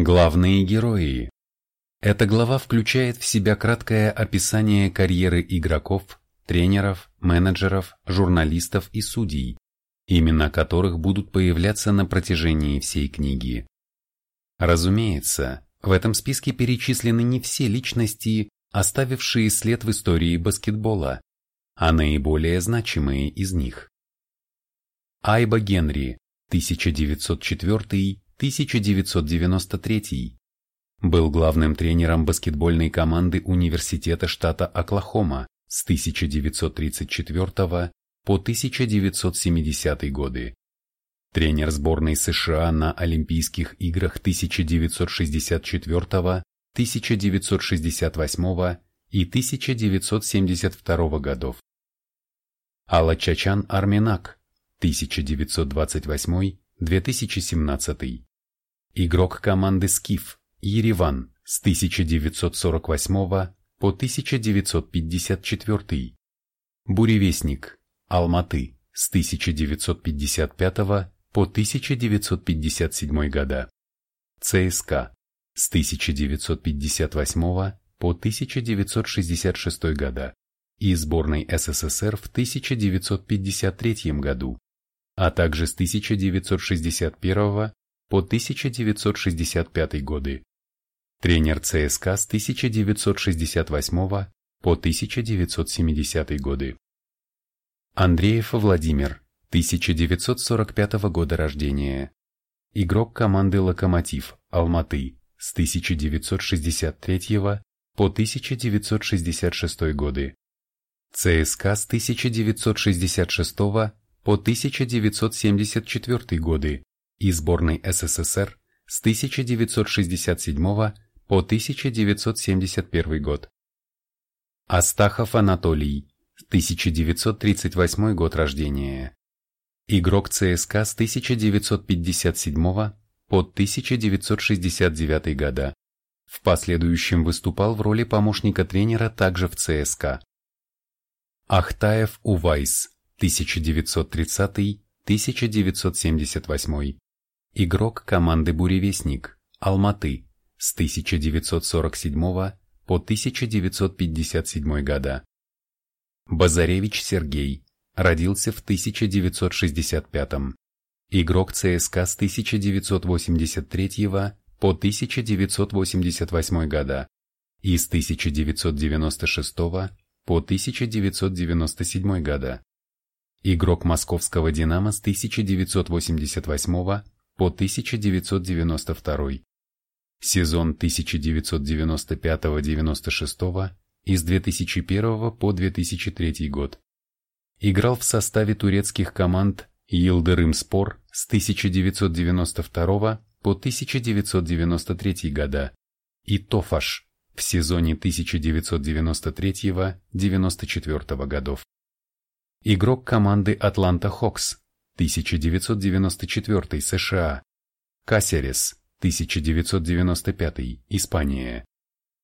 Главные герои. Эта глава включает в себя краткое описание карьеры игроков, тренеров, менеджеров, журналистов и судей, имена которых будут появляться на протяжении всей книги. Разумеется, в этом списке перечислены не все личности, оставившие след в истории баскетбола, а наиболее значимые из них. Айба Генри, 1904 1993 был главным тренером баскетбольной команды Университета штата Оклахома с 1934 по 1970 годы. Тренер сборной США на Олимпийских играх 1964, 1968 и 1972 годов. Алачачан Арминак, 1928-2017 игрок команды «Скиф» Ереван с 1948 по 1954, Буревестник Алматы с 1955 по 1957 года, ЦСКА с 1958 по 1966 года и сборной СССР в 1953 году, а также с 1961 по 1965 годы, тренер ЦСКА с 1968 по 1970 годы. Андреев Владимир, 1945 года рождения. Игрок команды «Локомотив» Алматы с 1963 по 1966 годы. ЦСКА с 1966 по 1974 годы и сборной СССР с 1967 по 1971 год. Астахов Анатолий, 1938 год рождения. Игрок ЦСКА с 1957 по 1969 года. В последующем выступал в роли помощника тренера также в ЦСКА. Ахтаев Увайс, 1930-1978 игрок команды «Буревестник» Алматы с 1947 по 1957 года. Базаревич Сергей родился в 1965 игрок ЦСКА с 1983 по 1988 года и с 1996 по 1997 года. Игрок московского «Динамо» с 1988 по 1992, сезон 1995-96 и с 2001 по 2003 год. Играл в составе турецких команд Йылдырым-Спор с 1992 по 1993 года и Тофаш в сезоне 1993-94 годов. Игрок команды Атланта Хокс 1994 США, Касерес, 1995 Испания,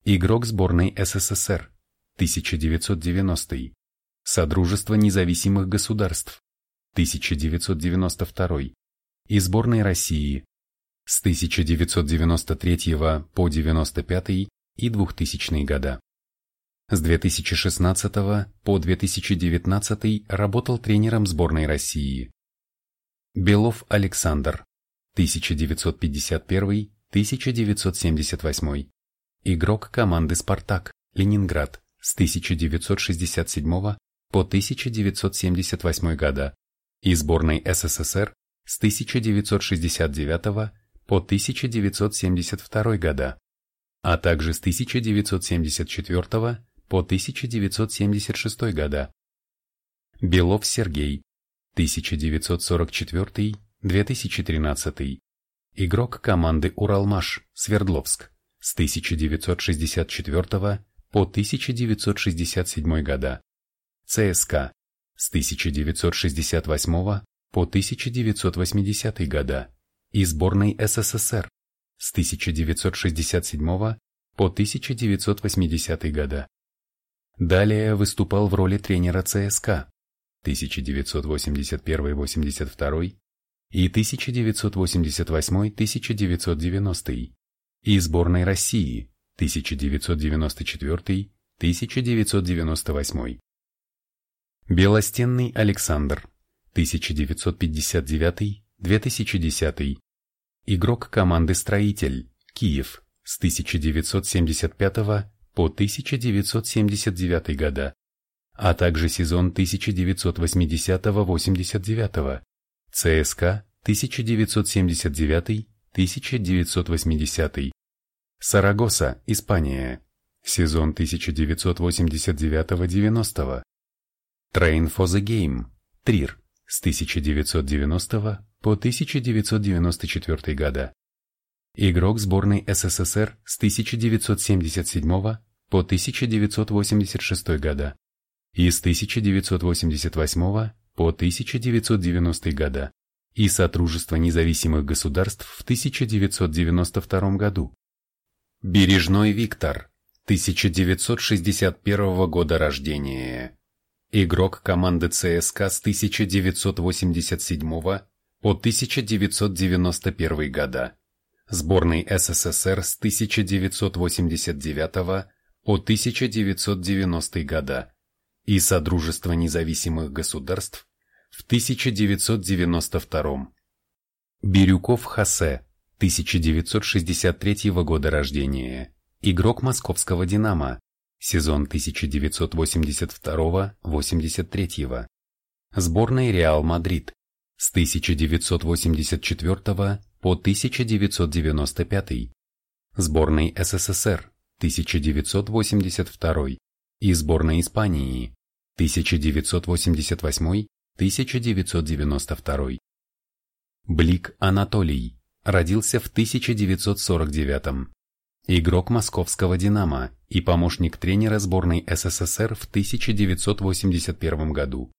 игрок сборной СССР, 1990 Содружество независимых государств, 1992 и сборной России с 1993 по 95 и 2000 года. С 2016 по 2019 работал тренером сборной России. Белов Александр, 1951-1978. Игрок команды «Спартак», Ленинград, с 1967 по 1978 года и сборной СССР с 1969 по 1972 года, а также с 1974 по 1976 года. Белов Сергей, 1944-2013. Игрок команды Уралмаш, Свердловск, с 1964 по 1967 года. ЦСКА, с 1968 по 1980 года и сборной СССР с 1967 по 1980 года. Далее выступал в роли тренера ЦСКА 1981-82 и 1988-1990, и сборной России 1994-1998. Белостенный Александр 1959-2010. Игрок команды «Строитель» Киев с 1975 по 1979 года, а также сезон 1980-89, ЦСКА 1979-1980, Сарагоса, Испания, сезон 1989-90, Train for the Game, Трир, с 1990 по 1994 года. Игрок сборной СССР с 1977 по 1986 года и с 1988 по 1990 года и Содружество независимых государств в 1992 году. Бережной Виктор, 1961 года рождения. Игрок команды ЦСКА с 1987 по 1991 года. Сборной СССР с 1989 по 1990 года и Содружества независимых государств в 1992. Бирюков Хосе, 1963 года рождения, игрок московского «Динамо», сезон 1982-83. Сборной Реал Мадрид с 1984 по 1995. Сборной СССР 1982 и сборной Испании 1988-1992. Блик Анатолий родился в 1949 игрок московского «Динамо» и помощник тренера сборной СССР в 1981 году.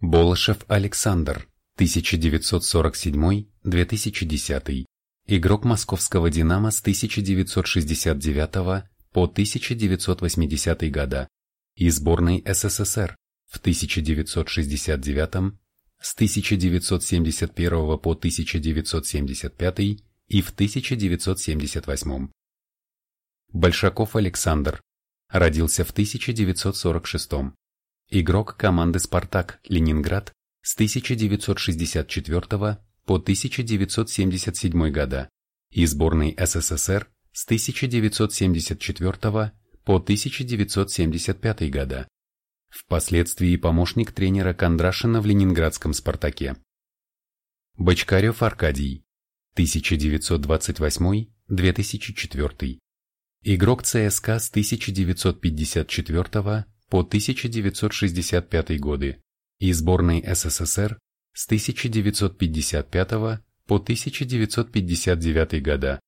Болышев Александр, 1947-2010, игрок московского «Динамо» с 1969 по 1980 года и сборной СССР в 1969, с 1971 по 1975 и в 1978. Большаков Александр. Родился в 1946 Игрок команды «Спартак» Ленинград с 1964 по 1977 года и сборной СССР с 1974 по 1975 года. Впоследствии помощник тренера Кондрашина в ленинградском «Спартаке». Бочкарев Аркадий, 1928-2004. Игрок ЦСКА с 1954 по 1965 годы и сборной СССР с 1955 по 1959 года.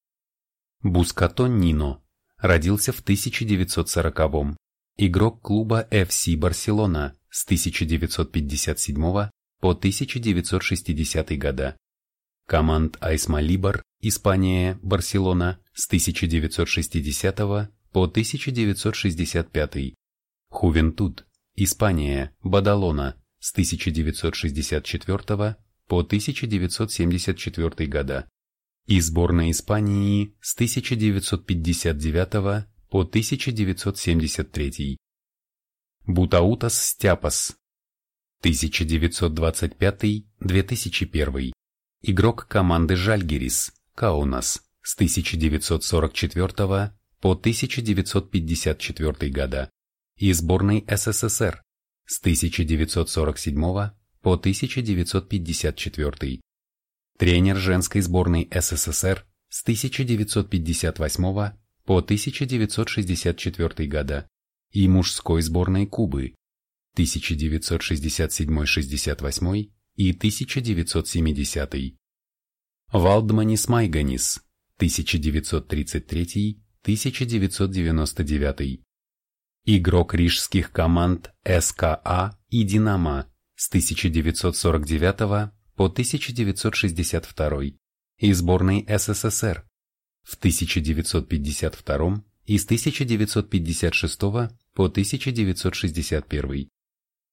Бускато Нино родился в 1940-м. Игрок клуба FC Барселона с 1957 по 1960 года. Команд Айсма Либар, Испания, Барселона с 1960 по 1965. Хувентуд, Испания, Бадалона с 1964 по 1974 года и сборная Испании с 1959 по 1973. Бутаутас Стяпас 1925-2001 игрок команды Жальгерис, Каунас, с 1944 по 1954 года и сборной СССР с 1947 по 1954. Тренер женской сборной СССР с 1958 по 1964 года и мужской сборной Кубы 1967-68 и 1970. Валдманис Майганис 1933-1999. Игрок рижских команд СКА и Динамо с 1949 по 1962 и сборной СССР в 1952 и с 1956 по 1961.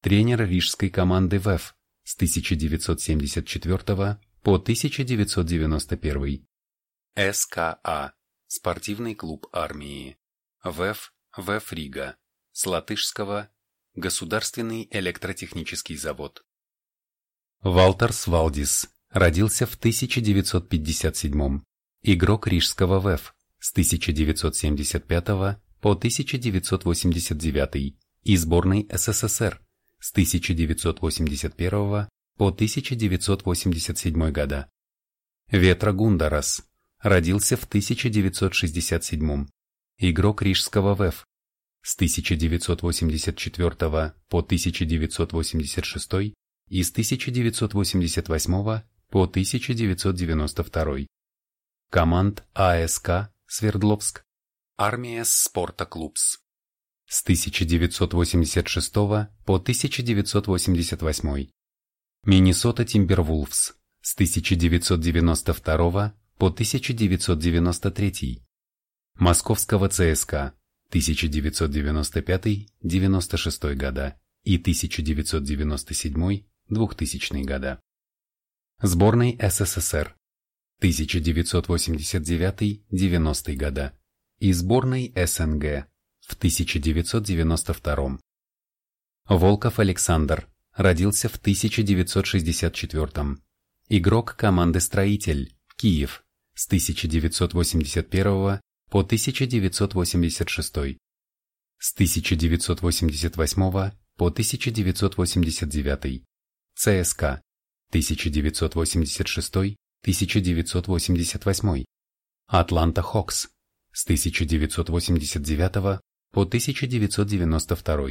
Тренер рижской команды ВЭФ с 1974 по 1991. СКА. спортивный клуб армии. ВЭФ, ВЭФ Рига. С латышского Государственный электротехнический завод. Валтерс Валдис родился в 1957 игрок рижского ВЭФ с 1975 по 1989 и сборной СССР с 1981 по 1987 года. Ветра Гундарас родился в 1967 игрок рижского ВЭФ с 1984 по 1986 и с 1988 по 1992. Команд АСК Свердловск, Армия Спорта Клубс. С 1986 по 1988. Миннесота Тимбервулфс с 1992 по 1993. Московского ЦСКА 1995-96 года и 1997-2000 года. Сборной СССР. 1989-90 года. И сборной СНГ. В 1992. Волков Александр. Родился в 1964. Игрок команды «Строитель», Киев, с 1981 по 1986, с 1988 по 1989, ЦСКА, 1986-1988, Атланта Хокс, с 1989 по 1992,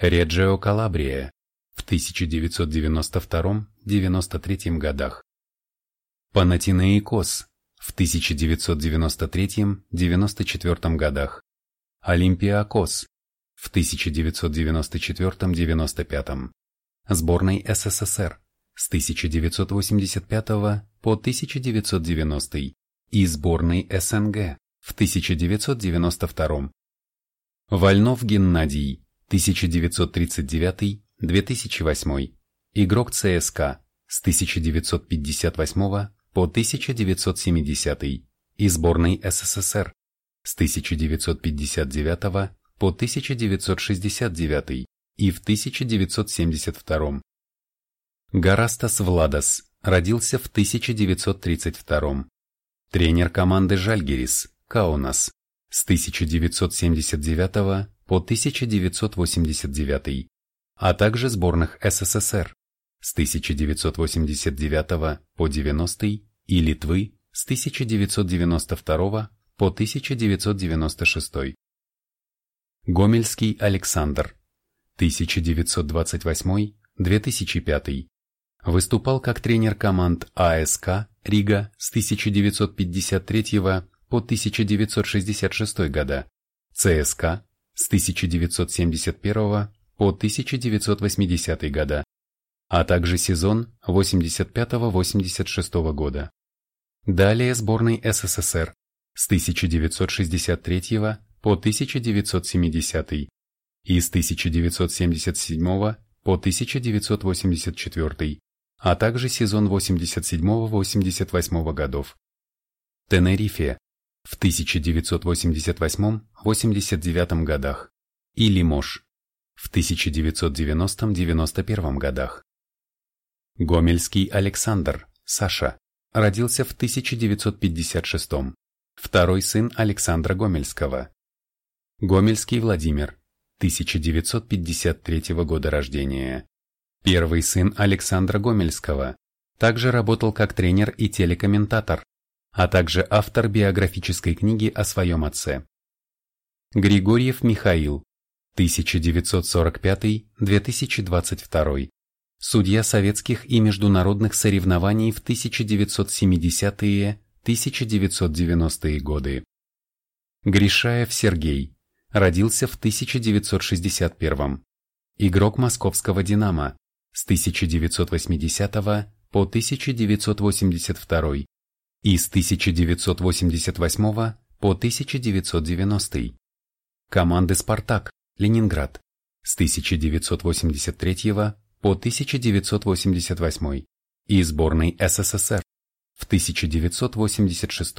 Реджио Калабрия, в 1992-93 годах, Панатинеикос, в 1993-94 годах, Олимпиакос. В 1994-95, сборной СССР с 1985 по 1990 и сборной СНГ в 1992. Вольнов Геннадий, 1939-2008, игрок ЦСКА с 1958 по 1970 и сборной СССР с 1959 по 1969 и в 1972. Гарастас Владас родился в 1932. Тренер команды Жальгерис, Каунас, с 1979 по 1989, а также сборных СССР с 1989 по 90 и Литвы с 1992 по 1996. Гомельский Александр 1928-2005 выступал как тренер команд АСК Рига с 1953 по 1966 года, ЦСК с 1971 по 1980 года, а также сезон 85-86 года. Далее сборной СССР с 1963 по 1970 и с 1977 по 1984, а также сезон 87-88 годов. Тенерифе в 1988-89 годах и Лимош в 1990-91 годах. Гомельский Александр, Саша, родился в 1956 второй сын Александра Гомельского. Гомельский Владимир, 1953 года рождения. Первый сын Александра Гомельского, также работал как тренер и телекомментатор, а также автор биографической книги о своем отце. Григорьев Михаил, 1945-2022, судья советских и международных соревнований в 1970-1990-е годы. Гришаев Сергей, родился в 1961 игрок московского «Динамо» с 1980 по 1982 и с 1988 по 1990. Команды «Спартак», Ленинград с 1983 по 1988 и сборной СССР в 1986.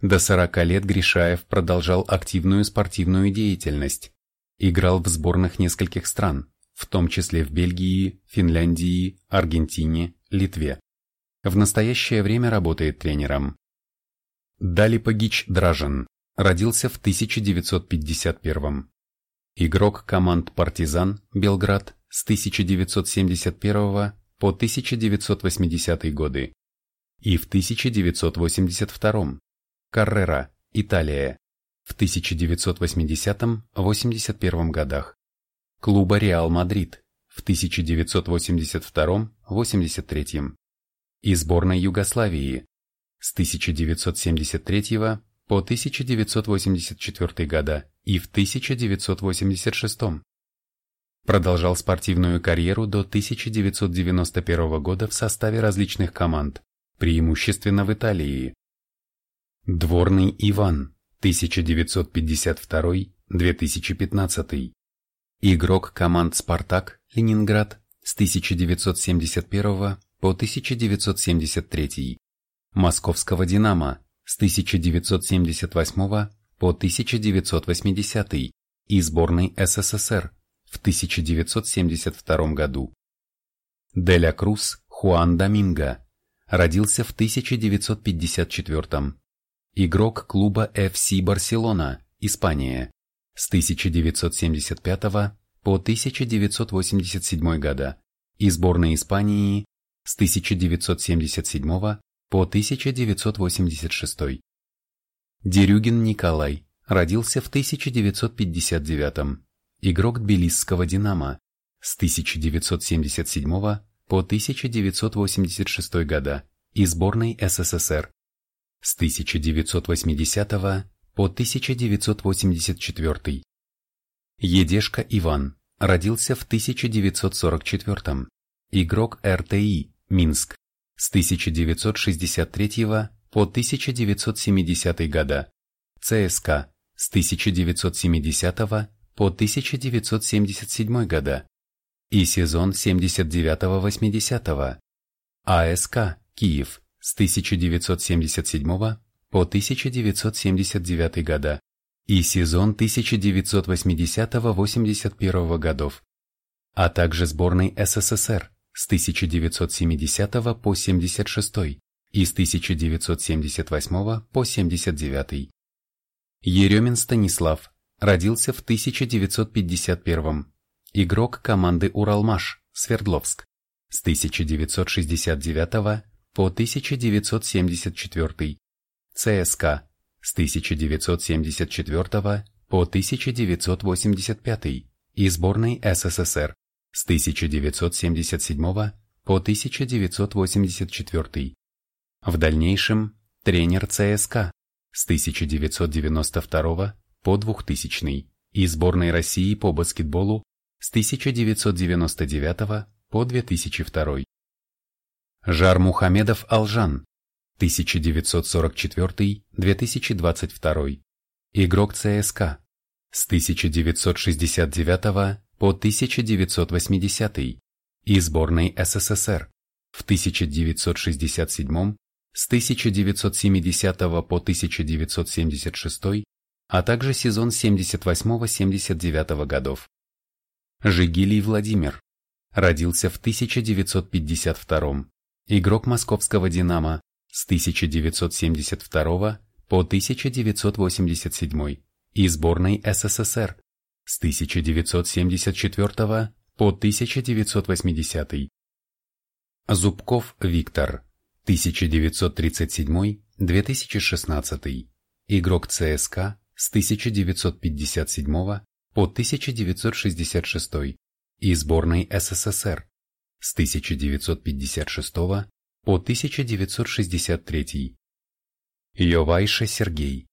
До 40 лет Гришаев продолжал активную спортивную деятельность. Играл в сборных нескольких стран, в том числе в Бельгии, Финляндии, Аргентине, Литве. В настоящее время работает тренером. Далипагич Дражен родился в 1951 Игрок команд «Партизан» Белград с 1971 по 1980 годы и в 1982 Каррера, Италия, в 1980-81 годах, клуба Реал Мадрид в 1982-83 и сборной Югославии с 1973 по 1984 года и в 1986. Продолжал спортивную карьеру до 1991 года в составе различных команд, преимущественно в Италии. Дворный Иван, 1952-2015. Игрок команд «Спартак», Ленинград с 1971 по 1973. Московского «Динамо» с 1978 по 1980 и сборной СССР в 1972 году. Деля Круз Хуан Доминго родился в 1954 Игрок клуба FC Барселона, Испания, с 1975 по 1987 года. И сборной Испании с 1977 по 1986. Дерюгин Николай родился в 1959 игрок Тбилисского «Динамо» с 1977 по 1986 года. И сборной СССР с 1980 по 1984. Едешка Иван родился в 1944 игрок РТИ Минск с 1963 по 1970 года, ЦСКА с 1970 по 1977 года. И сезон 79-80, АСК Киев с 1977 по 1979 года и сезон 1980-81 годов, а также сборной СССР с 1970 по 76 и с 1978 по 79. Еремин Станислав родился в 1951 игрок команды Уралмаш, Свердловск, с 1969 по 1974, ЦСКА, с 1974 по 1985 и сборной СССР. С 1977 по 1984. В дальнейшем тренер ЦСКА. С 1992 по 2000 и сборной России по баскетболу. С 1999 по 2002. Жар Мухамедов Алжан 1944-2022. Игрок ЦСКА с 1969 по 1980 и сборной СССР в 1967 с 1970 по 1976, а также сезон 78-79 годов. Жигилий Владимир. Родился в 1952 игрок московского «Динамо» с 1972 по 1987 и сборной СССР с 1974 по 1980. Зубков Виктор, 1937-2016, игрок ЦСКА с 1957 по 1966 и сборной СССР с 1956 по 1963. Йовайша Сергей.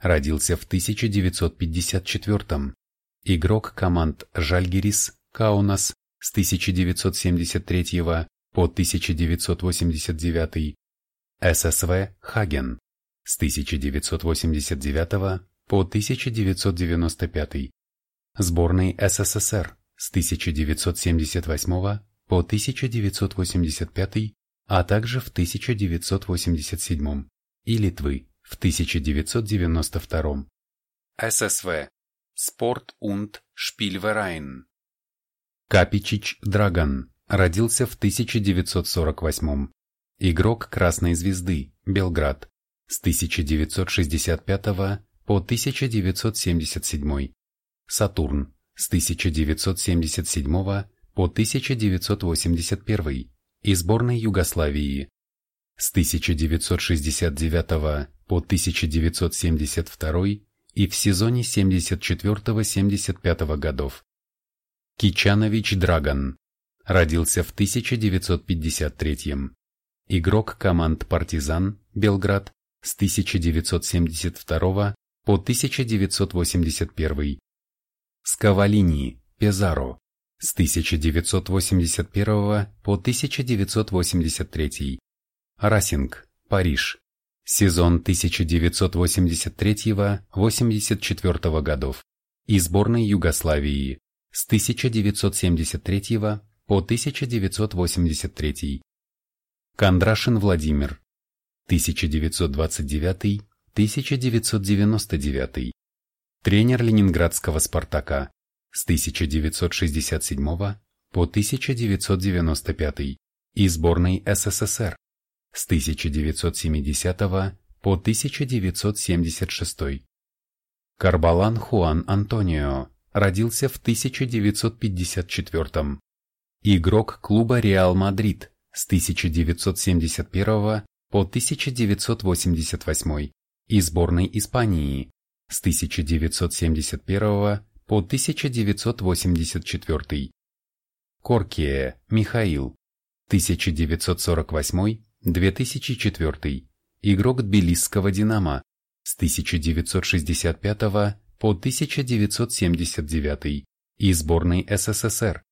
Родился в 1954 игрок команд Жальгирис, Каунас с 1973 по 1989, ССВ Хаген с 1989 по 1995, сборной СССР с 1978 по 1985, а также в 1987 и Литвы в 1992. ССВ. Спорт und Spielverein. Капичич Драган родился в 1948. Игрок Красной Звезды, Белград, с 1965 по 1977. Сатурн, с 1977 по 1981 и сборной Югославии. С 1969 по 1972 и в сезоне 74-75 годов. Кичанович Драгон. Родился в 1953 Игрок команд «Партизан», Белград, с 1972 по 1981. Скавалини, Пезаро, с 1981 по 1983. Расинг, Париж, сезон 1983-84 годов и сборной Югославии с 1973 по 1983. Кондрашин Владимир, 1929-1999. Тренер Ленинградского «Спартака» с 1967 по 1995 и сборной СССР с 1970 по 1976. Карбалан Хуан Антонио родился в 1954 Игрок клуба Реал Мадрид с 1971 по 1988 и сборной Испании с 1971 по 1984. Коркие Михаил 1948-2004 игрок Тбилисского «Динамо» с 1965 по 1979 и сборной СССР.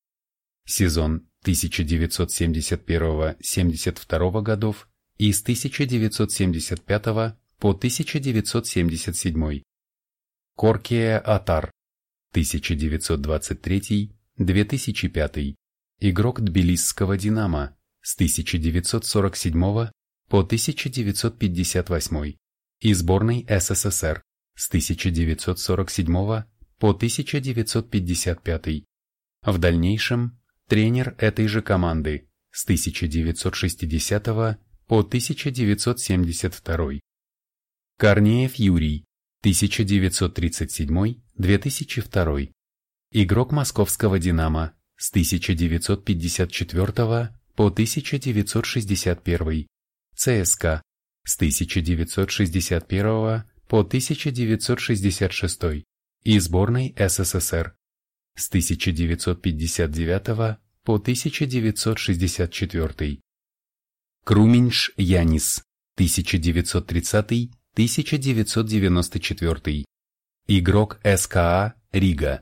Сезон 1971-72 годов и с 1975 по 1977. Коркия Атар 1923-2005. Игрок Тбилисского «Динамо» с 1947 по 1958 и сборной СССР с 1947 по 1955. В дальнейшем тренер этой же команды с 1960 по 1972. Корнеев Юрий, 1937-2002. Игрок московского «Динамо» с 1954 по 1961. ЦСКА с 1961 по 1966 и сборной СССР с 1959 по 1964. Круменьш Янис, 1930-1994. Игрок СКА Рига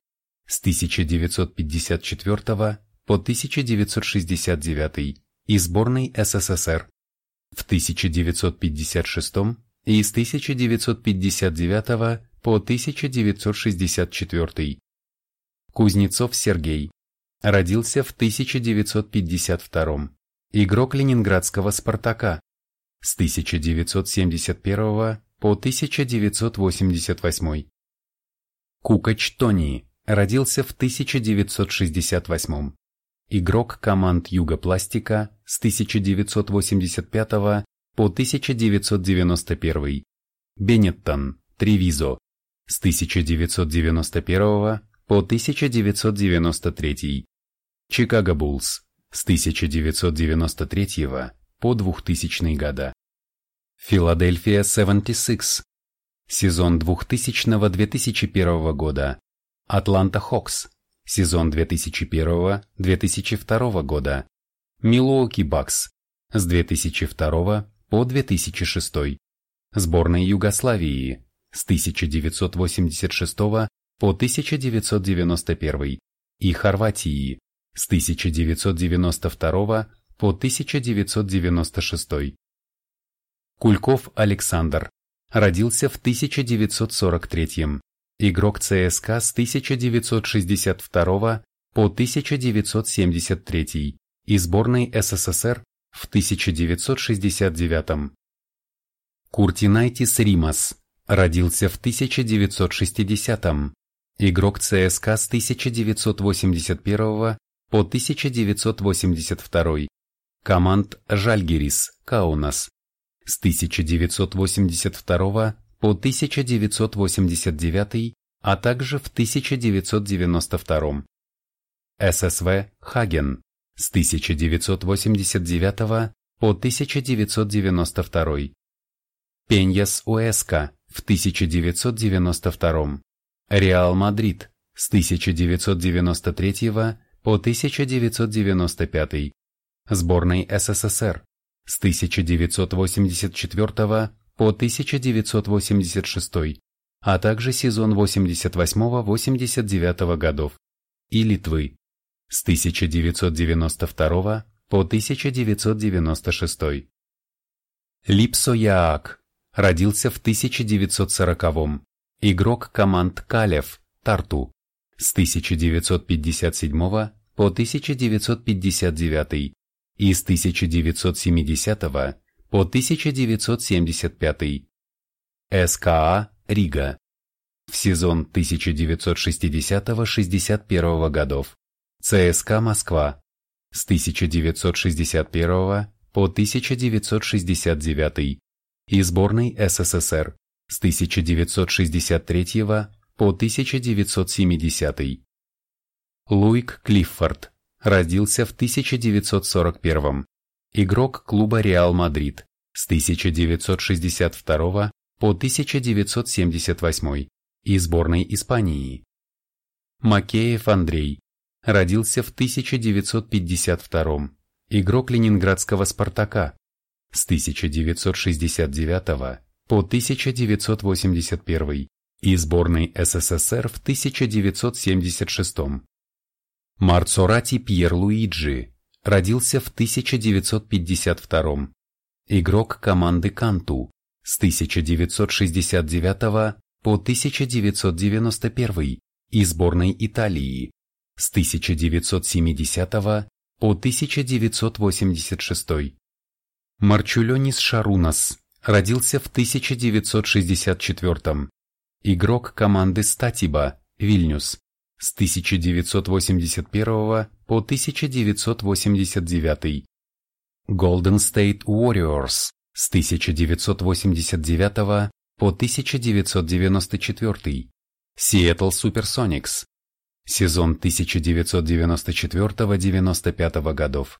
с 1954 по 1969 и сборной СССР в 1956 и с 1959 по 1964. Кузнецов Сергей. Родился в 1952 Игрок ленинградского «Спартака» с 1971 по 1988. Кукач Тони родился в 1968 Игрок команд Югопластика с 1985 по 1991. Беннеттон, Тревизо с 1991 по 1993. Чикаго Буллс с 1993 по 2000 года. Филадельфия 76. Сезон 2000-2001 года. Атланта Хокс. Сезон 2001-2002 года. Милуоки Бакс. С 2002 по 2006. Сборная Югославии. С 1986 по 1991. И Хорватии с 1992 по 1996. Кульков Александр. Родился в 1943 Игрок ЦСКА с 1962 по 1973 и сборной СССР в 1969. Куртинайтис Римас. Родился в 1960-м. Игрок ЦСКА с 1981 по 1982. Команд Жальгирис, Каунас. С 1982 по 1989, а также в 1992. ССВ Хаген с 1989 по 1992. Пеньяс Уэска в 1992. Реал Мадрид с 1993 по 1995. Сборной СССР с 1984 по 1986, а также сезон 88-89 годов и Литвы с 1992 по 1996. Липсо Яак родился в 1940-м, игрок команд Калев, Тарту, с 1957 по 1959 и с 1970 по 1975. СКА Рига в сезон 1960-61 годов. ЦСКА Москва с 1961 по 1969 и сборной СССР с 1963 по 1970. Луик Клиффорд родился в 1941 игрок клуба Реал Мадрид с 1962 по 1978 и сборной Испании. Макеев Андрей родился в 1952 игрок ленинградского «Спартака» с 1969 по 1981 и сборной СССР в 1976. Марцорати Пьер Луиджи родился в 1952 игрок команды Канту с 1969 по 1991 и сборной Италии с 1970 по 1986. Марчулёнис Шарунас родился в 1964 игрок команды Статиба, Вильнюс, с 1981 по 1989. Golden State Warriors с 1989 по 1994. Seattle Supersonics сезон 1994-95 годов.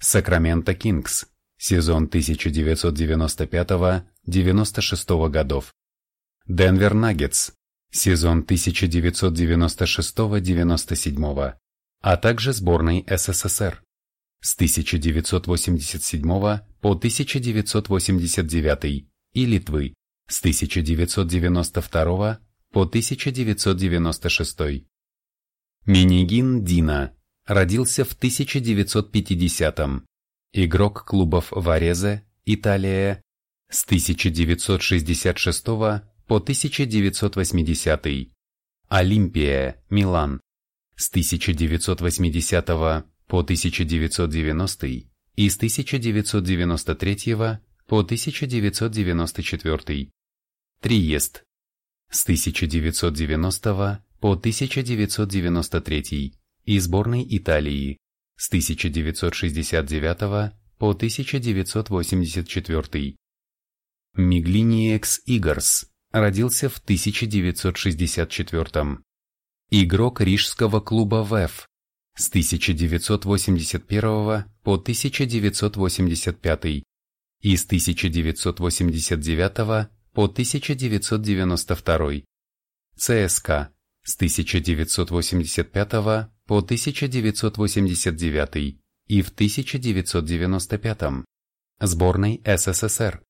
Сакраменто Кингс, сезон 1995-96 годов. Денвер Наггетс, сезон 1996-97, а также сборной СССР с 1987 по 1989 и Литвы с 1992 по 1996. Минигин Дина родился в 1950-м. Игрок клубов Варезе, Италия, с 1966 по 1980. Олимпия, Милан, с 1980 по 1990 и с 1993 по 1994. Триест, с 1990 по 1993 и сборной Италии с 1969 по 1984. Миглиниекс Игарс родился в 1964. Игрок рижского клуба ВЭФ с 1981 по 1985 и с 1989 по 1992. ЦСКА с 1985 по 1989 и в 1995, сборной СССР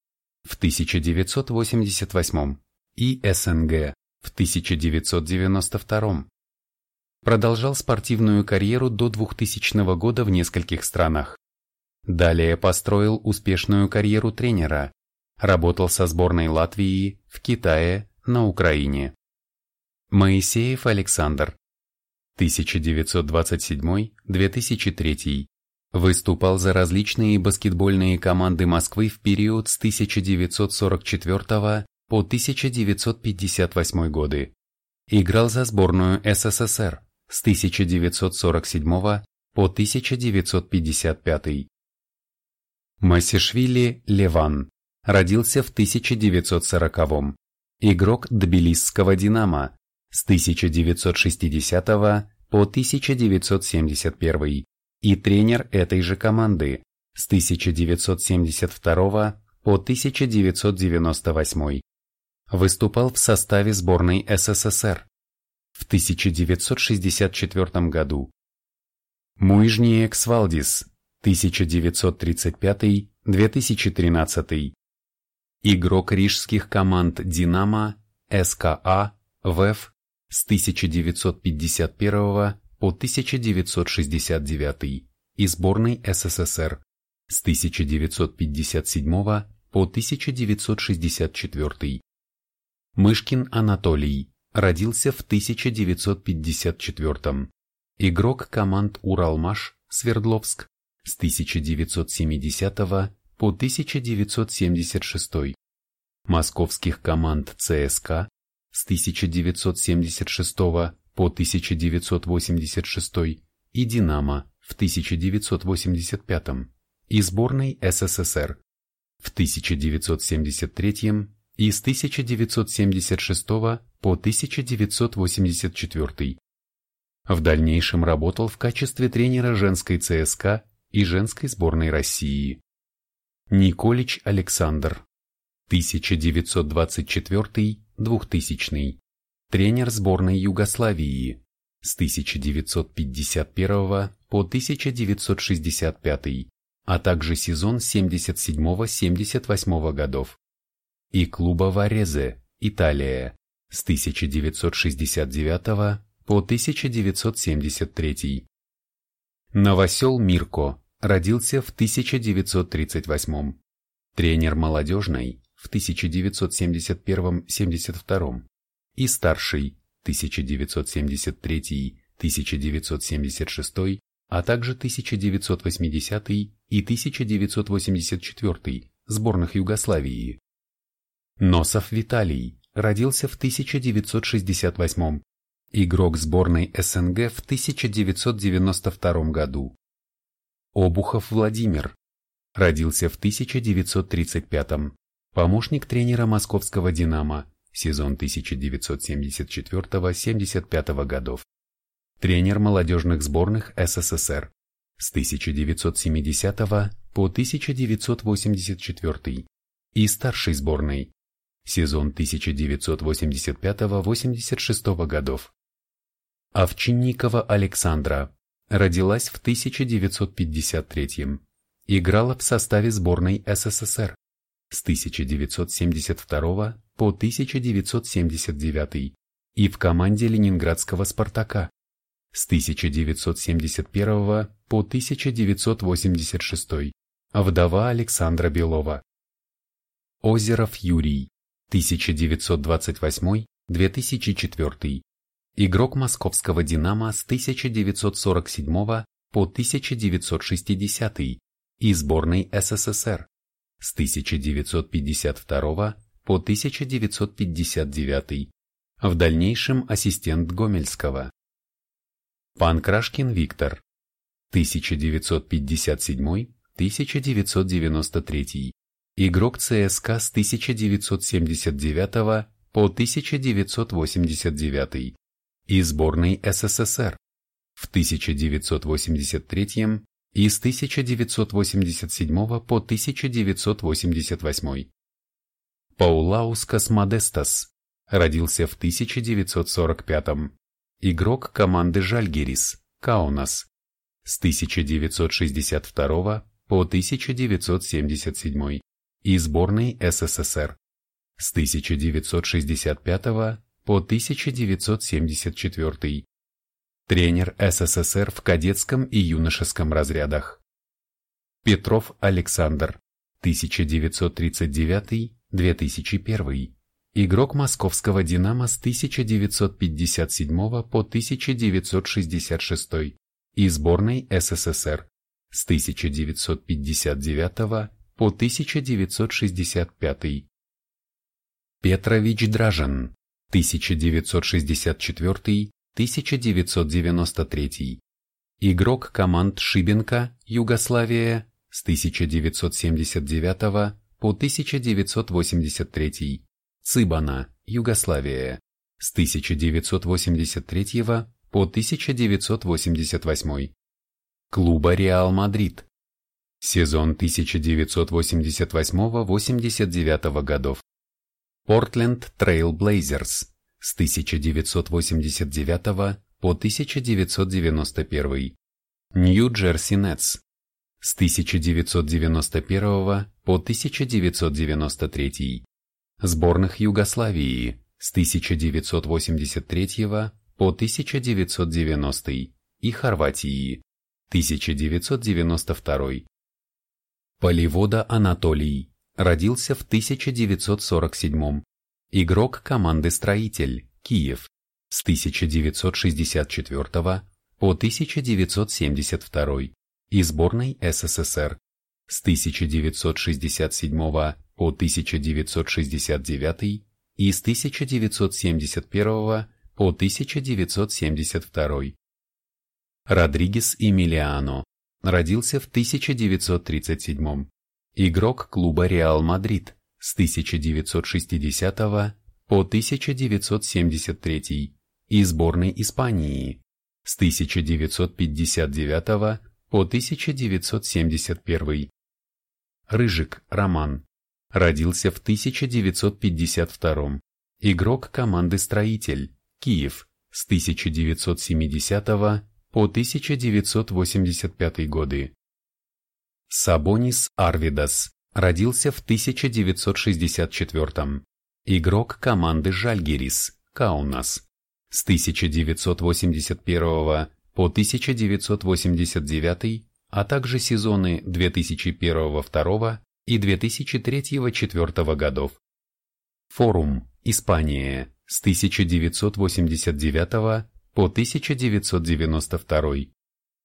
в 1988 и СНГ в 1992. Продолжал спортивную карьеру до 2000 года в нескольких странах. Далее построил успешную карьеру тренера, работал со сборной Латвии, в Китае, на Украине. Моисеев Александр 1927-2003 Выступал за различные баскетбольные команды Москвы в период с 1944 по 1958 годы. Играл за сборную СССР с 1947 по 1955. Масишвили Леван родился в 1940 игрок Тбилисского «Динамо» с 1960 по 1971 и тренер этой же команды с 1972 по 1998. Выступал в составе сборной СССР в 1964 году. Муижниек Свалдис 1935-2013 Игрок рижских команд «Динамо», СКА, ВЭФ с 1951 по 1969 и сборной СССР с 1957 по 1964. Мышкин Анатолий родился в 1954 Игрок команд Уралмаш, Свердловск с 1970 по 1976, московских команд ЦСКА с 1976 по 1986 и «Динамо» в 1985 и сборной СССР в 1973 и с 1976 по 1984. В дальнейшем работал в качестве тренера женской ЦСКА и женской сборной России. Николич Александр 1924-2000 тренер сборной Югославии с 1951 по 1965, а также сезон 77-78 годов, и клуба Варезе, Италия, с 1969 по 1973. Новосел Мирко родился в 1938 тренер молодежной в 1971-72 и старший 1973-1976, а также 1980 и 1984 сборных Югославии. Носов Виталий родился в 1968 игрок сборной СНГ в 1992 году. Обухов Владимир. Родился в 1935-м. Помощник тренера московского «Динамо», сезон 1974-75 годов. Тренер молодежных сборных СССР с 1970 по 1984 и старшей сборной, сезон 1985-86 годов. Овчинникова Александра. Родилась в 1953 Играла в составе сборной СССР. С 1972 по 1979 и в команде ленинградского «Спартака» с 1971 по 1986, вдова Александра Белова. Озеров Юрий, 1928-2004, игрок московского «Динамо» с 1947 по 1960 и сборной СССР с 1952 по 1959, в дальнейшем ассистент Гомельского. Панкрашкин Виктор, 1957-1993, игрок ЦСКА с 1979 по 1989, и сборной СССР в 1983 и с 1987 по 1988. Паулаускас Модестас родился в 1945 игрок команды Жальгерис, Каунас, с 1962 по 1977 и сборной СССР с 1965 по 1974. Тренер СССР в кадетском и юношеском разрядах. Петров Александр, 1939-2001. Игрок московского «Динамо» с 1957 по 1966 и сборной СССР с 1959 по 1965. Петрович Дражен, 1964-1993. Игрок команд Шибенка, Югославия, с 1979 по 1983. Цибона, Югославия, с 1983 по 1988. Клуба Реал Мадрид. Сезон 1988-89 годов. Портленд Трейл Блейзерс с 1989 по 1991. Нью-Джерси Нетс с 1991 по 1993. Сборных Югославии с 1983 по 1990 и Хорватии 1992. Поливода Анатолий. Родился в 1947 Игрок команды «Строитель», Киев, с 1964 по 1972 и сборной СССР. С 1967 по 1969 и с 1971 по 1972. Родригес Эмилиано родился в 1937 Игрок клуба Реал Мадрид с 1960 по 1973 и сборной Испании с 1959 по 1971. Рыжик Роман родился в 1952. Игрок команды «Строитель», Киев, с 1970 по 1985 годы. Сабонис Арвидас родился в 1964. Игрок команды Жальгерис, Каунас, с 1981 по 1989, а также сезоны 2001-2 и 2003-4 годов. Форум, Испания, с 1989 по 1992.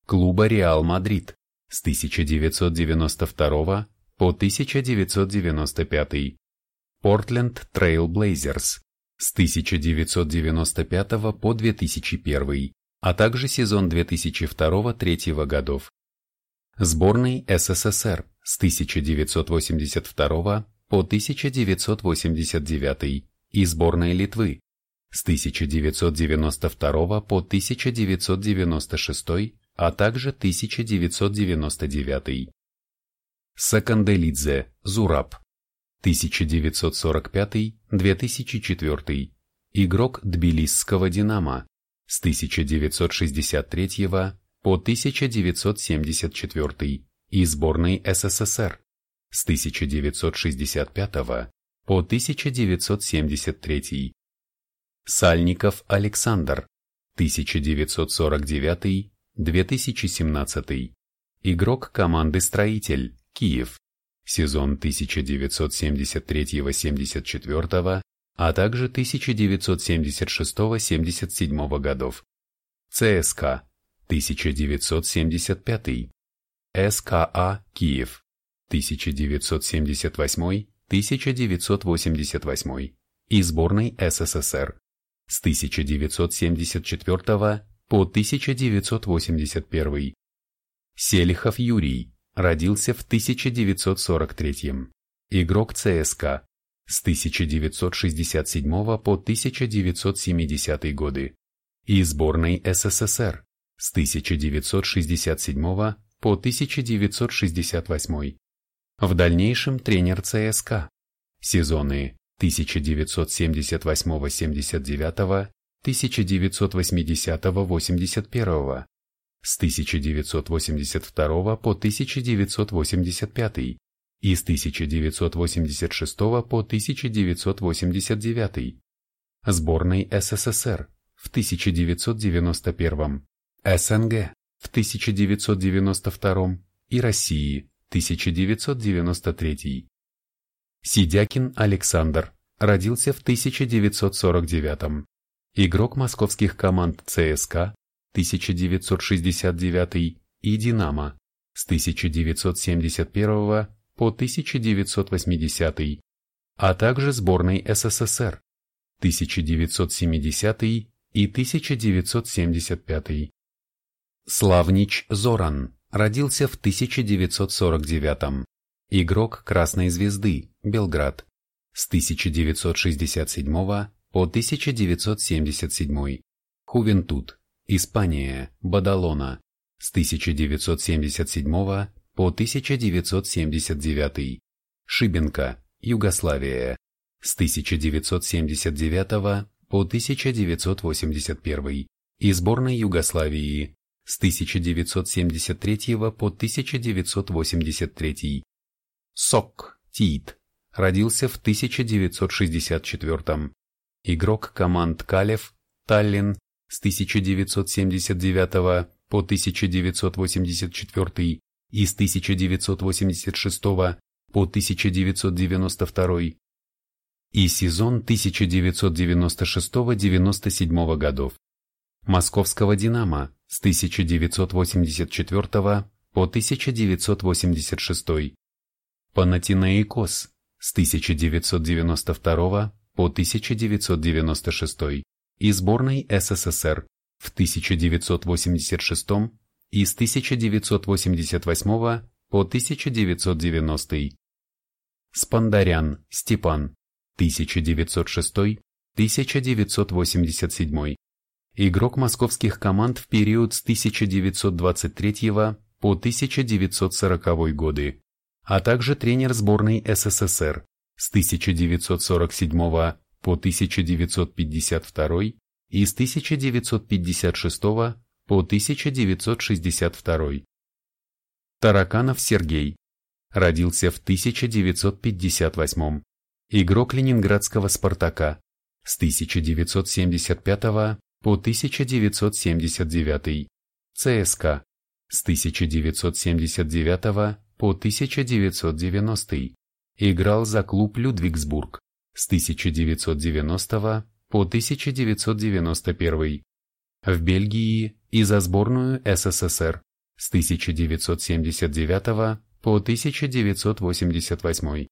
Клуба Реал Мадрид, с 1992 по 1995. Портленд Трейл Блейзерс, с 1995 по 2001, а также сезон 2002-2003 годов. Сборной СССР с 1982 по 1989 и сборной Литвы с 1992 по 1996, а также 1999. Саканделидзе, Зураб, 1945-2004, игрок Тбилисского «Динамо» с 1963 по 1974 и сборной СССР с 1965 по 1973. Сальников Александр, 1949-2017. Игрок команды «Строитель», Киев, сезон 1973-74, а также 1976-77 годов. ЦСКА, 1975. СКА Киев, 1978-1988 и сборной СССР с 1974 по 1981. Селихов Юрий родился в 1943. Игрок ЦСКА с 1967 по 1970 годы и сборной СССР с 1967 по 1968. В дальнейшем тренер ЦСКА. Сезоны 1978-79, 1980-81, с 1982 по 1985 и с 1986 по 1989, сборной СССР в 1991, СНГ в 1992 и России 1993. Сидякин Александр родился в 1949 Игрок московских команд ЦСКА 1969 и Динамо с 1971 по 1980, а также сборной СССР 1970 и 1975. Славнич Зоран родился в 1949 Игрок Красной Звезды, Белград, с 1967 по 1977. Хувентуд, Испания, Бадалона, с 1977 по 1979. Шибенко, Югославия, с 1979 по 1981 и сборной Югославии с 1973 по 1983. Сок Тит родился в 1964 Игрок команд Калев, Таллин с 1979 по 1984 и с 1986 по 1992 и сезон 1996-97 годов. Московского «Динамо» с 1984 по 1986 Панатинаикос с 1992 по 1996 и сборной СССР в 1986 и с 1988 по 1990. Спандарян Степан 1906-1987. Игрок московских команд в период с 1923 по 1940 годы а также тренер сборной СССР с 1947 по 1952 и с 1956 по 1962. Тараканов Сергей. Родился в 1958. Игрок ленинградского «Спартака» с 1975 по 1979. ЦСКА с 1979 по 1990 играл за клуб Людвигсбург с 1990 по 1991, в Бельгии и за сборную СССР с 1979 по 1988.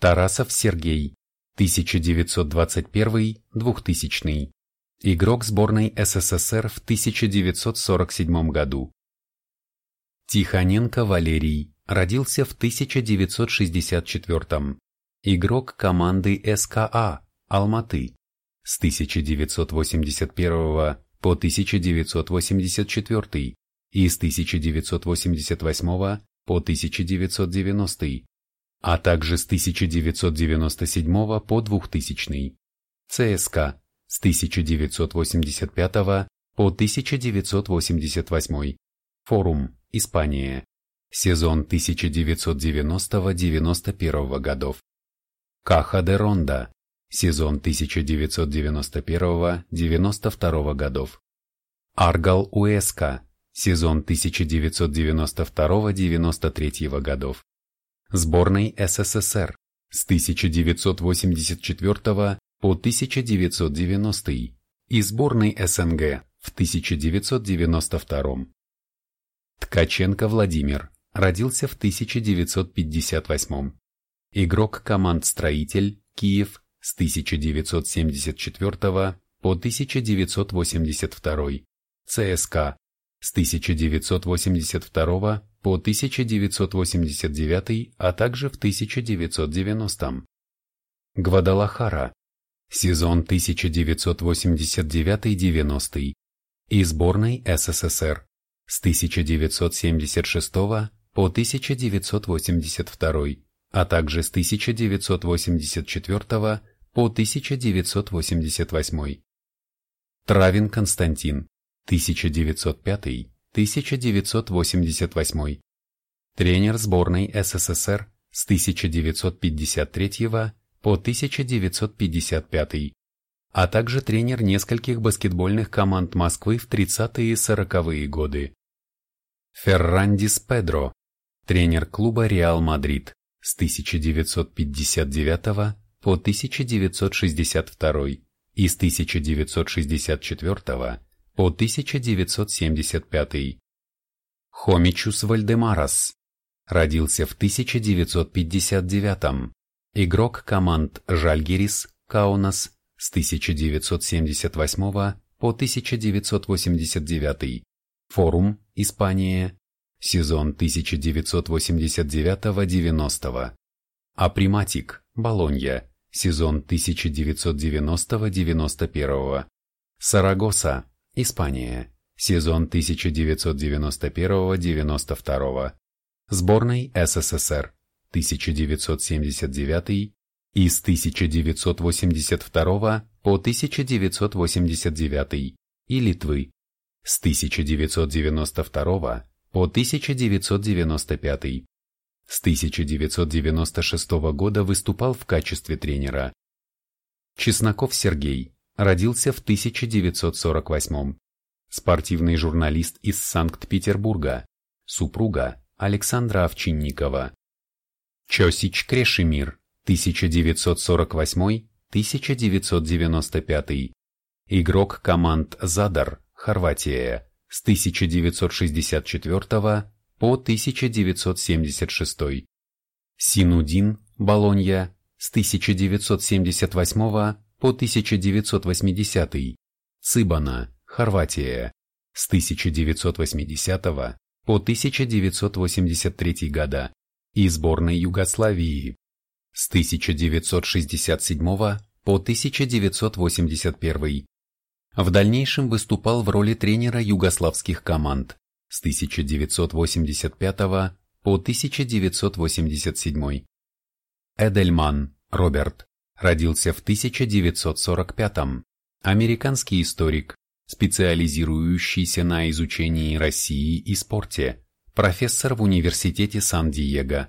Тарасов Сергей, 1921-2000, игрок сборной СССР в 1947 году. Тихоненко Валерий родился в 1964 Игрок команды СКА Алматы с 1981 по 1984 и с 1988 по 1990, а также с 1997 по 2000. ЦСКА с 1985 по 1988. Форум Испания. Сезон 1990-91 годов. Каха де Ронда. Сезон 1991-92 годов. Аргал Уэска. Сезон 1992-93 годов. Сборной СССР с 1984 по 1990 и сборной СНГ в 1992. Ткаченко Владимир. Родился в 1958 Игрок команд «Строитель», Киев с 1974 по 1982 ЦСКА. С 1982 по 1989, а также в 1990 Гвадалахара. Сезон 1989-90 и сборной СССР с 1976 по 1982, а также с 1984 по 1988. Травин Константин, 1905-1988. Тренер сборной СССР с 1953 по 1955 а также тренер нескольких баскетбольных команд Москвы в 30-е и 40-е годы. Феррандис Педро, тренер клуба Реал Мадрид с 1959 по 1962 и с 1964 по 1975. Хомичус Вальдемарас. Родился в 1959 Игрок команд Жальгерис, Каунас с 1978 по 1989. Форум, Испания. Сезон 1989-90. Априматик, Болонья. Сезон 1990-91. Сарагоса, Испания. Сезон 1991-92. Сборной СССР. 1979 и с 1982 по 1989 и Литвы с 1992 по 1995. С 1996 года выступал в качестве тренера. Чесноков Сергей родился в 1948 Спортивный журналист из Санкт-Петербурга. Супруга Александра Овчинникова. Чосич Крешемир 1948-1995. Игрок команд Задар, Хорватия, с 1964 по 1976. Синудин, Болонья, с 1978 по 1980. Цыбана, Хорватия, с 1980 по 1983 года и сборной Югославии с 1967 по 1981. В дальнейшем выступал в роли тренера югославских команд с 1985 по 1987. Эдельман Роберт родился в 1945 Американский историк, специализирующийся на изучении России и спорте, профессор в Университете Сан-Диего.